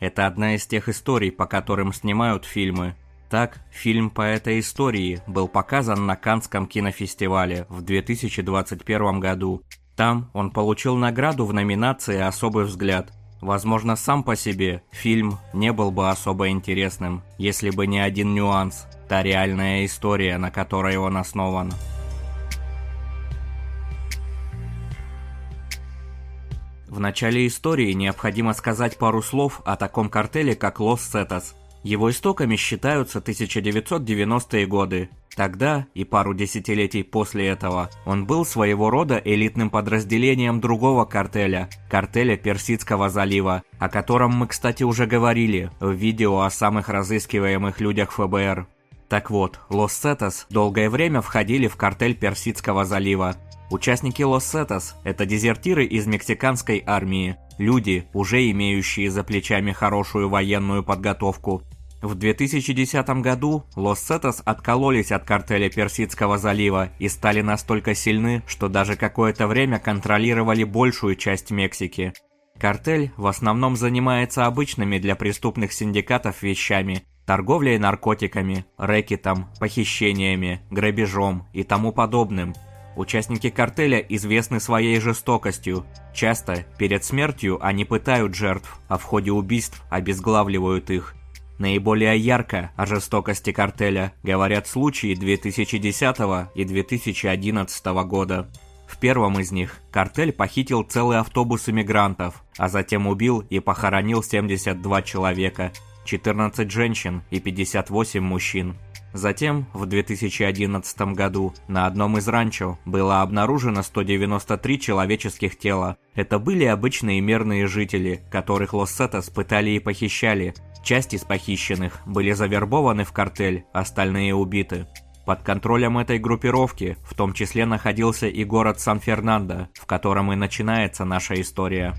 Это одна из тех историй, по которым снимают фильмы. Так, фильм по этой истории был показан на Канском кинофестивале в 2021 году. Там он получил награду в номинации «Особый взгляд». Возможно, сам по себе фильм не был бы особо интересным, если бы не один нюанс – та реальная история, на которой он основан. В начале истории необходимо сказать пару слов о таком картеле, как Лос Сетас. Его истоками считаются 1990-е годы. Тогда и пару десятилетий после этого он был своего рода элитным подразделением другого картеля, картеля Персидского залива, о котором мы, кстати, уже говорили в видео о самых разыскиваемых людях ФБР. Так вот, Лос Сетас долгое время входили в картель Персидского залива, Участники Лос-Сетас – это дезертиры из мексиканской армии, люди, уже имеющие за плечами хорошую военную подготовку. В 2010 году Лос-Сетас откололись от картеля Персидского залива и стали настолько сильны, что даже какое-то время контролировали большую часть Мексики. Картель в основном занимается обычными для преступных синдикатов вещами, торговлей наркотиками, рэкетом, похищениями, грабежом и тому подобным – Участники картеля известны своей жестокостью. Часто перед смертью они пытают жертв, а в ходе убийств обезглавливают их. Наиболее ярко о жестокости картеля говорят случаи 2010 и 2011 года. В первом из них картель похитил целый автобус иммигрантов, а затем убил и похоронил 72 человека, 14 женщин и 58 мужчин. Затем, в 2011 году, на одном из ранчо было обнаружено 193 человеческих тела. Это были обычные мирные жители, которых Лос-Сетас пытали и похищали. Часть из похищенных были завербованы в картель, остальные убиты. Под контролем этой группировки в том числе находился и город Сан-Фернандо, в котором и начинается наша история.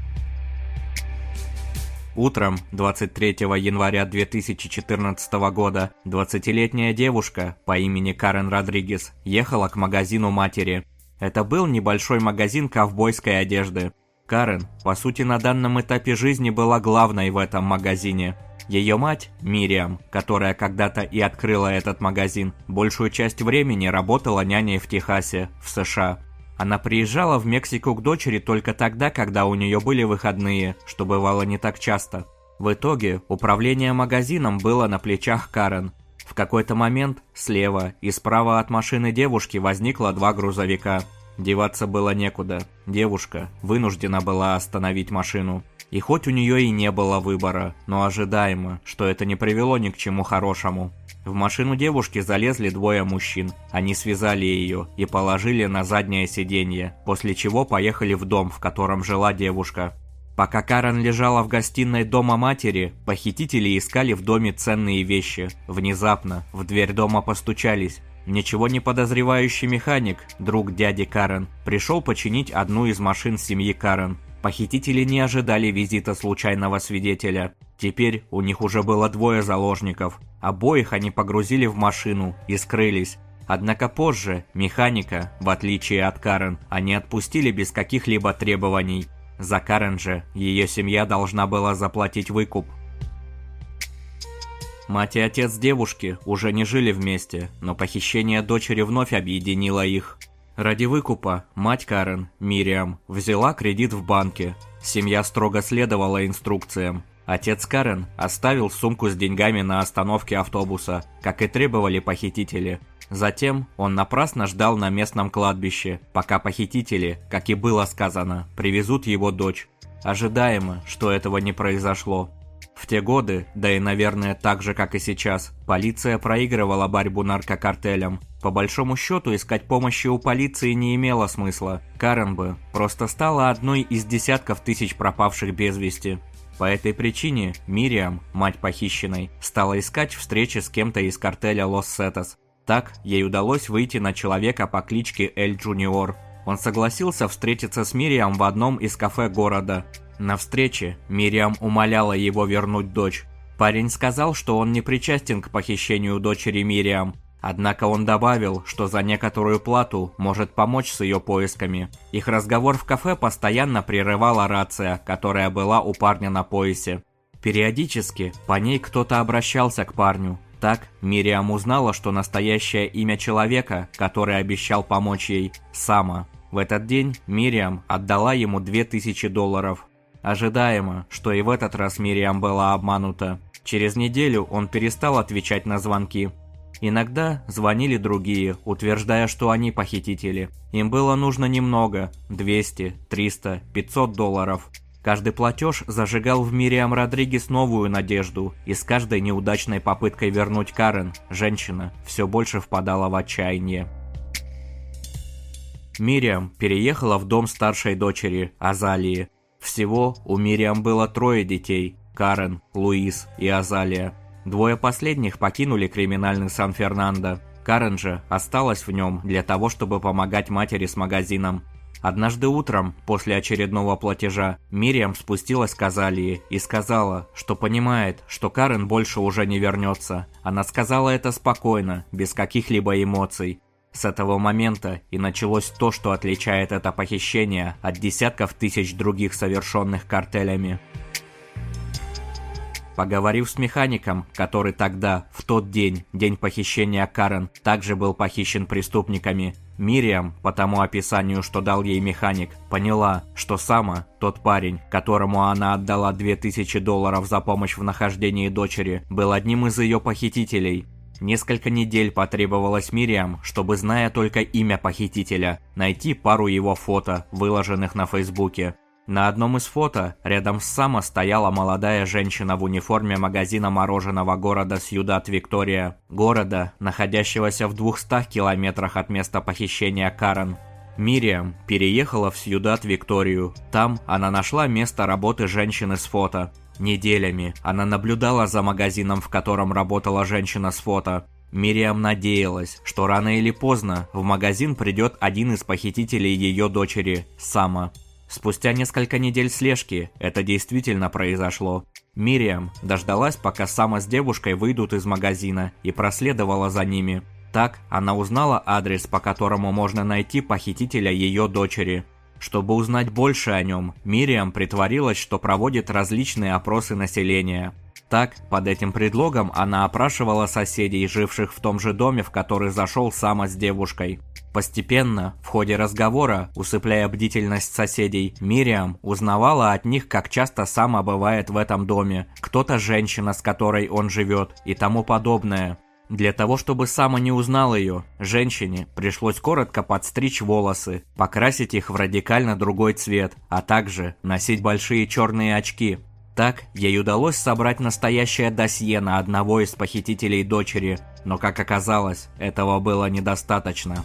Утром 23 января 2014 года 20-летняя девушка по имени Карен Родригес ехала к магазину матери. Это был небольшой магазин ковбойской одежды. Карен, по сути, на данном этапе жизни была главной в этом магазине. Ее мать, Мириам, которая когда-то и открыла этот магазин, большую часть времени работала няней в Техасе, в США. Она приезжала в Мексику к дочери только тогда, когда у нее были выходные, что бывало не так часто. В итоге управление магазином было на плечах Карен. В какой-то момент слева и справа от машины девушки возникло два грузовика. Деваться было некуда. Девушка вынуждена была остановить машину. И хоть у нее и не было выбора, но ожидаемо, что это не привело ни к чему хорошему. В машину девушки залезли двое мужчин. Они связали ее и положили на заднее сиденье, после чего поехали в дом, в котором жила девушка. Пока Карен лежала в гостиной дома матери, похитители искали в доме ценные вещи. Внезапно в дверь дома постучались. Ничего не подозревающий механик, друг дяди Карен, пришел починить одну из машин семьи Карен. Похитители не ожидали визита случайного свидетеля. Теперь у них уже было двое заложников. Обоих они погрузили в машину и скрылись. Однако позже механика, в отличие от Карен, они отпустили без каких-либо требований. За Карен же ее семья должна была заплатить выкуп. Мать и отец девушки уже не жили вместе, но похищение дочери вновь объединило их. Ради выкупа мать Карен, Мириам, взяла кредит в банке. Семья строго следовала инструкциям. Отец Карен оставил сумку с деньгами на остановке автобуса, как и требовали похитители. Затем он напрасно ждал на местном кладбище, пока похитители, как и было сказано, привезут его дочь. Ожидаемо, что этого не произошло. В те годы, да и, наверное, так же, как и сейчас, полиция проигрывала борьбу наркокартелям. По большому счету, искать помощи у полиции не имело смысла. Карен бы просто стала одной из десятков тысяч пропавших без вести. По этой причине Мириам, мать похищенной, стала искать встречи с кем-то из картеля Лос-Сетас. Так ей удалось выйти на человека по кличке Эль Джуниор. Он согласился встретиться с Мириам в одном из кафе города. На встрече Мириам умоляла его вернуть дочь. Парень сказал, что он не причастен к похищению дочери Мириам, однако он добавил, что за некоторую плату может помочь с ее поисками. Их разговор в кафе постоянно прерывала рация, которая была у парня на поясе. Периодически по ней кто-то обращался к парню. Так Мириам узнала, что настоящее имя человека, который обещал помочь ей, Сама. В этот день Мириам отдала ему 2000 долларов. Ожидаемо, что и в этот раз Мириам была обманута. Через неделю он перестал отвечать на звонки. Иногда звонили другие, утверждая, что они похитители. Им было нужно немного – 200, 300, 500 долларов. Каждый платеж зажигал в Мириам Родригес новую надежду, и с каждой неудачной попыткой вернуть Карен, женщина все больше впадала в отчаяние. Мириам переехала в дом старшей дочери, Азалии. Всего у Мириам было трое детей – Карен, Луис и Азалия. Двое последних покинули криминальный Сан-Фернандо. Карен же осталась в нем для того, чтобы помогать матери с магазином, Однажды утром, после очередного платежа, Мириам спустилась к Азалии и сказала, что понимает, что Карен больше уже не вернется. Она сказала это спокойно, без каких-либо эмоций. С этого момента и началось то, что отличает это похищение от десятков тысяч других совершенных картелями. Поговорив с механиком, который тогда, в тот день, день похищения Карен, также был похищен преступниками, Мириам, по тому описанию, что дал ей механик, поняла, что Сама, тот парень, которому она отдала 2000 долларов за помощь в нахождении дочери, был одним из ее похитителей. Несколько недель потребовалось Мириам, чтобы, зная только имя похитителя, найти пару его фото, выложенных на Фейсбуке. На одном из фото рядом с Сама стояла молодая женщина в униформе магазина мороженого города Сьюдат-Виктория, города, находящегося в 200 километрах от места похищения Карен. Мириам переехала в Сьюдат-Викторию. Там она нашла место работы женщины с фото. Неделями она наблюдала за магазином, в котором работала женщина с фото. Мириам надеялась, что рано или поздно в магазин придет один из похитителей ее дочери, Сама. Спустя несколько недель слежки это действительно произошло. Мириам дождалась, пока Сама с девушкой выйдут из магазина и проследовала за ними. Так она узнала адрес, по которому можно найти похитителя ее дочери. Чтобы узнать больше о нем, Мириам притворилась, что проводит различные опросы населения. Так, под этим предлогом она опрашивала соседей, живших в том же доме, в который зашел Сама с девушкой. Постепенно, в ходе разговора, усыпляя бдительность соседей, Мириам узнавала от них, как часто сама бывает в этом доме, кто-то женщина, с которой он живет и тому подобное. Для того, чтобы Сама не узнал ее, женщине пришлось коротко подстричь волосы, покрасить их в радикально другой цвет, а также носить большие черные очки. Так, ей удалось собрать настоящее досье на одного из похитителей дочери, но, как оказалось, этого было недостаточно.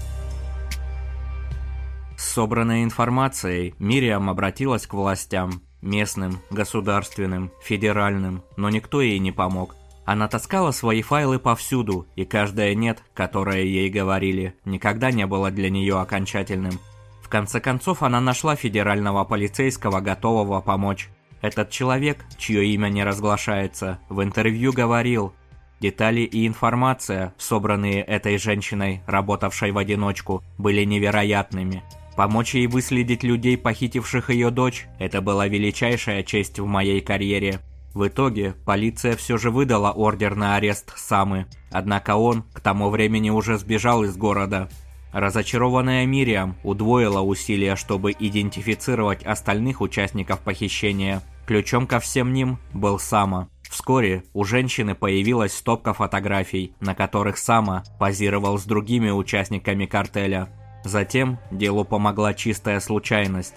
С собранной информацией Мириам обратилась к властям, местным, государственным, федеральным, но никто ей не помог. Она таскала свои файлы повсюду, и каждое «нет», которое ей говорили, никогда не было для нее окончательным. В конце концов она нашла федерального полицейского, готового помочь. Этот человек, чье имя не разглашается, в интервью говорил, Детали и информация, собранные этой женщиной, работавшей в одиночку, были невероятными. Помочь ей выследить людей, похитивших ее дочь, это была величайшая честь в моей карьере. В итоге полиция все же выдала ордер на арест Самы, однако он к тому времени уже сбежал из города. Разочарованная Мириам удвоила усилия, чтобы идентифицировать остальных участников похищения. Ключом ко всем ним был Сама. Вскоре у женщины появилась стопка фотографий, на которых Сама позировал с другими участниками картеля. Затем делу помогла чистая случайность.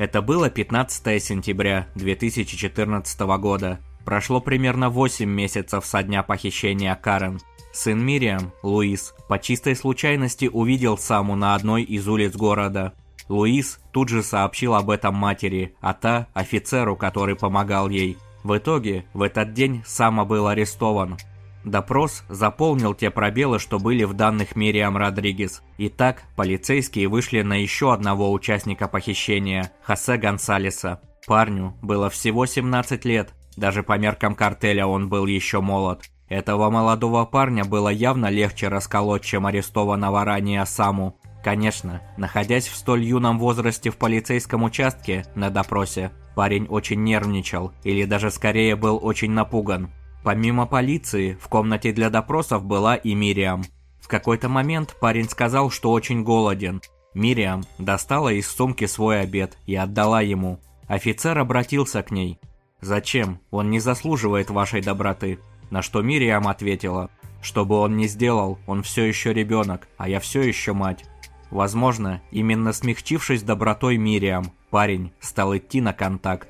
Это было 15 сентября 2014 года. Прошло примерно 8 месяцев со дня похищения Карен. Сын Мириам, Луис, по чистой случайности увидел Саму на одной из улиц города. Луис тут же сообщил об этом матери, а та – офицеру, который помогал ей. В итоге, в этот день Сама был арестован, Допрос заполнил те пробелы, что были в данных Мириам Родригес. Итак, полицейские вышли на еще одного участника похищения – Хосе Гонсалеса. Парню было всего 17 лет, даже по меркам картеля он был еще молод. Этого молодого парня было явно легче расколоть, чем арестованного ранее Саму. Конечно, находясь в столь юном возрасте в полицейском участке на допросе, парень очень нервничал или даже скорее был очень напуган. Помимо полиции, в комнате для допросов была и Мириам. В какой-то момент парень сказал, что очень голоден. Мириам достала из сумки свой обед и отдала ему. Офицер обратился к ней. «Зачем? Он не заслуживает вашей доброты». На что Мириам ответила. «Что бы он ни сделал, он все еще ребенок, а я все еще мать». Возможно, именно смягчившись добротой Мириам, парень стал идти на контакт.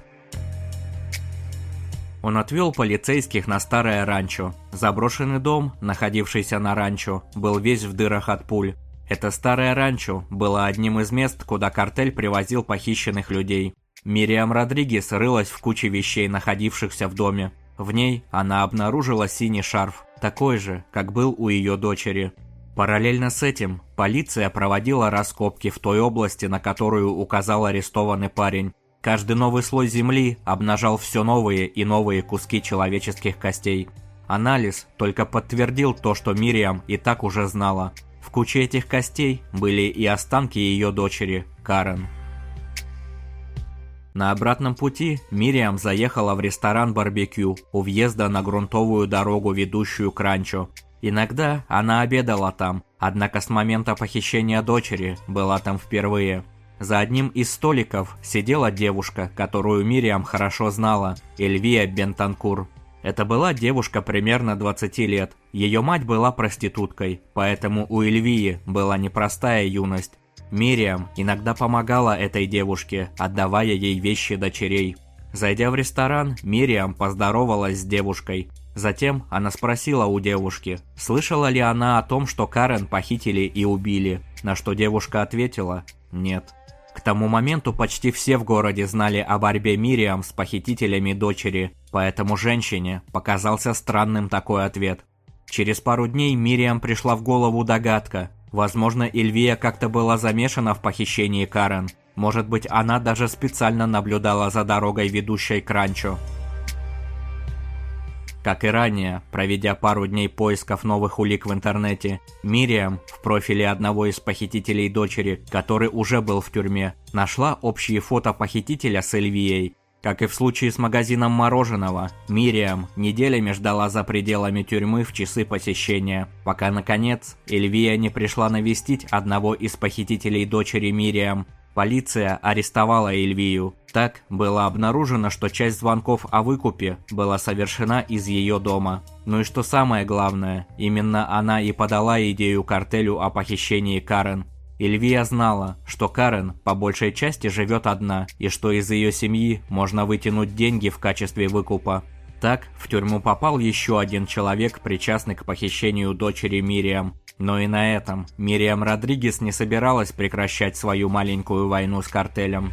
Он отвел полицейских на старое ранчо. Заброшенный дом, находившийся на ранчо, был весь в дырах от пуль. Это старое ранчо было одним из мест, куда картель привозил похищенных людей. Мириам Родригес рылась в куче вещей, находившихся в доме. В ней она обнаружила синий шарф, такой же, как был у ее дочери. Параллельно с этим полиция проводила раскопки в той области, на которую указал арестованный парень. Каждый новый слой земли обнажал все новые и новые куски человеческих костей. Анализ только подтвердил то, что Мириам и так уже знала. В куче этих костей были и останки ее дочери, Карен. На обратном пути Мириам заехала в ресторан «Барбекю» у въезда на грунтовую дорогу, ведущую к ранчо. Иногда она обедала там, однако с момента похищения дочери была там впервые. За одним из столиков сидела девушка, которую Мириам хорошо знала, Эльвия Бентанкур. Это была девушка примерно 20 лет. Ее мать была проституткой, поэтому у Эльвии была непростая юность. Мириам иногда помогала этой девушке, отдавая ей вещи дочерей. Зайдя в ресторан, Мириам поздоровалась с девушкой. Затем она спросила у девушки, слышала ли она о том, что Карен похитили и убили, на что девушка ответила «нет». К тому моменту почти все в городе знали о борьбе Мириам с похитителями дочери, поэтому женщине показался странным такой ответ. Через пару дней Мириам пришла в голову догадка. Возможно, Эльвия как-то была замешана в похищении Карен. Может быть, она даже специально наблюдала за дорогой, ведущей к ранчо. Как и ранее, проведя пару дней поисков новых улик в интернете, Мириам в профиле одного из похитителей дочери, который уже был в тюрьме, нашла общие фото похитителя с Эльвией. Как и в случае с магазином мороженого, Мириам неделями ждала за пределами тюрьмы в часы посещения, пока, наконец, Эльвия не пришла навестить одного из похитителей дочери Мириам, Полиция арестовала Эльвию. Так было обнаружено, что часть звонков о выкупе была совершена из ее дома. Ну и что самое главное, именно она и подала идею картелю о похищении Карен. Эльвия знала, что Карен по большей части живет одна, и что из ее семьи можно вытянуть деньги в качестве выкупа. Так, в тюрьму попал еще один человек, причастный к похищению дочери Мириам. Но и на этом Мириам Родригес не собиралась прекращать свою маленькую войну с картелем.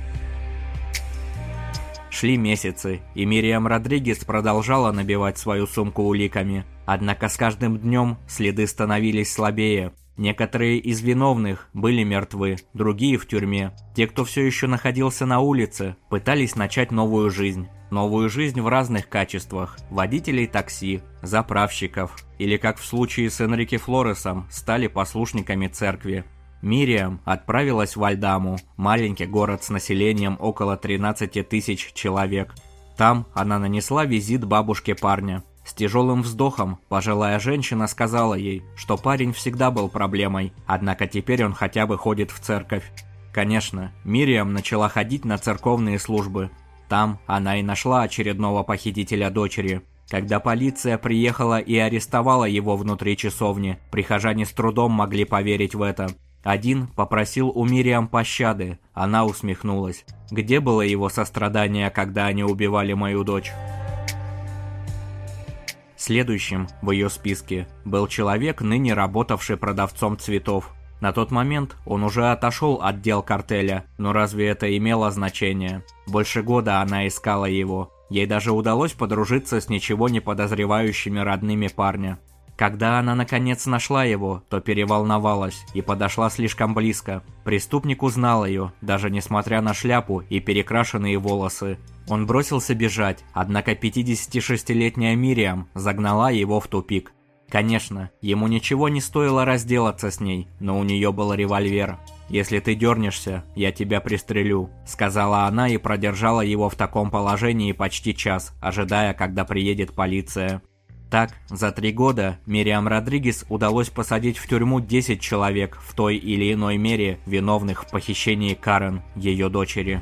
Шли месяцы, и Мириам Родригес продолжала набивать свою сумку уликами. Однако с каждым днем следы становились слабее. Некоторые из виновных были мертвы, другие в тюрьме. Те, кто все еще находился на улице, пытались начать новую жизнь. Новую жизнь в разных качествах – водителей такси, заправщиков, или, как в случае с Энрике Флоресом, стали послушниками церкви. Мириам отправилась в Альдаму, маленький город с населением около 13 тысяч человек. Там она нанесла визит бабушке парня. С тяжелым вздохом пожилая женщина сказала ей, что парень всегда был проблемой, однако теперь он хотя бы ходит в церковь. Конечно, Мириам начала ходить на церковные службы, там она и нашла очередного похитителя дочери. Когда полиция приехала и арестовала его внутри часовни, прихожане с трудом могли поверить в это. Один попросил у Мириам пощады, она усмехнулась. Где было его сострадание, когда они убивали мою дочь? Следующим в ее списке был человек, ныне работавший продавцом цветов. На тот момент он уже отошел от дел картеля, но разве это имело значение? Больше года она искала его. Ей даже удалось подружиться с ничего не подозревающими родными парня. Когда она наконец нашла его, то переволновалась и подошла слишком близко. Преступник узнал ее, даже несмотря на шляпу и перекрашенные волосы. Он бросился бежать, однако 56-летняя Мириам загнала его в тупик. Конечно, ему ничего не стоило разделаться с ней, но у нее был револьвер. «Если ты дернешься, я тебя пристрелю», — сказала она и продержала его в таком положении почти час, ожидая, когда приедет полиция. Так, за три года Мириам Родригес удалось посадить в тюрьму 10 человек в той или иной мере виновных в похищении Карен, ее дочери.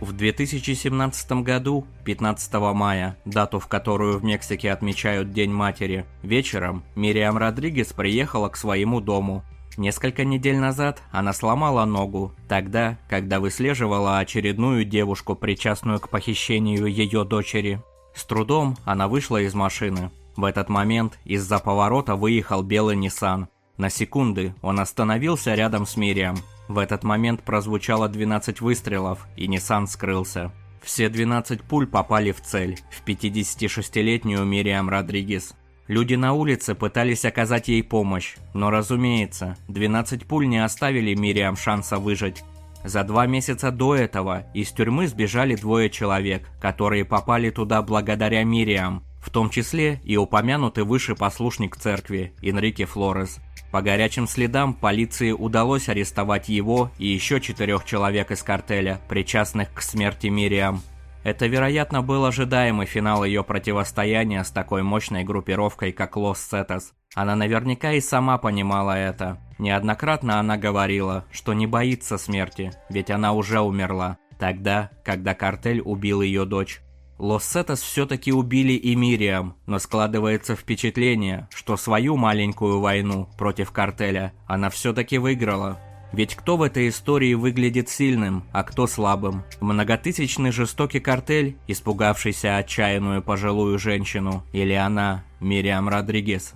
В 2017 году, 15 мая, дату в которую в Мексике отмечают День матери, вечером Мириам Родригес приехала к своему дому. Несколько недель назад она сломала ногу, тогда, когда выслеживала очередную девушку, причастную к похищению ее дочери. С трудом она вышла из машины. В этот момент из-за поворота выехал белый Nissan. На секунды он остановился рядом с Мириам. В этот момент прозвучало 12 выстрелов, и Nissan скрылся. Все 12 пуль попали в цель, в 56-летнюю Мириам Родригес. Люди на улице пытались оказать ей помощь, но, разумеется, 12 пуль не оставили Мириам шанса выжить. За два месяца до этого из тюрьмы сбежали двое человек, которые попали туда благодаря Мириам, в том числе и упомянутый выше послушник церкви Энрике Флорес. По горячим следам полиции удалось арестовать его и еще четырех человек из картеля, причастных к смерти Мириам. Это, вероятно, был ожидаемый финал ее противостояния с такой мощной группировкой, как Лос Сетас. Она наверняка и сама понимала это. Неоднократно она говорила, что не боится смерти, ведь она уже умерла. Тогда, когда картель убил ее дочь. Лос Сетас все-таки убили и Мириам, но складывается впечатление, что свою маленькую войну против картеля она все-таки выиграла. Ведь кто в этой истории выглядит сильным, а кто слабым? Многотысячный жестокий картель, испугавшийся отчаянную пожилую женщину, или она, Мириам Родригес?